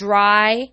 dry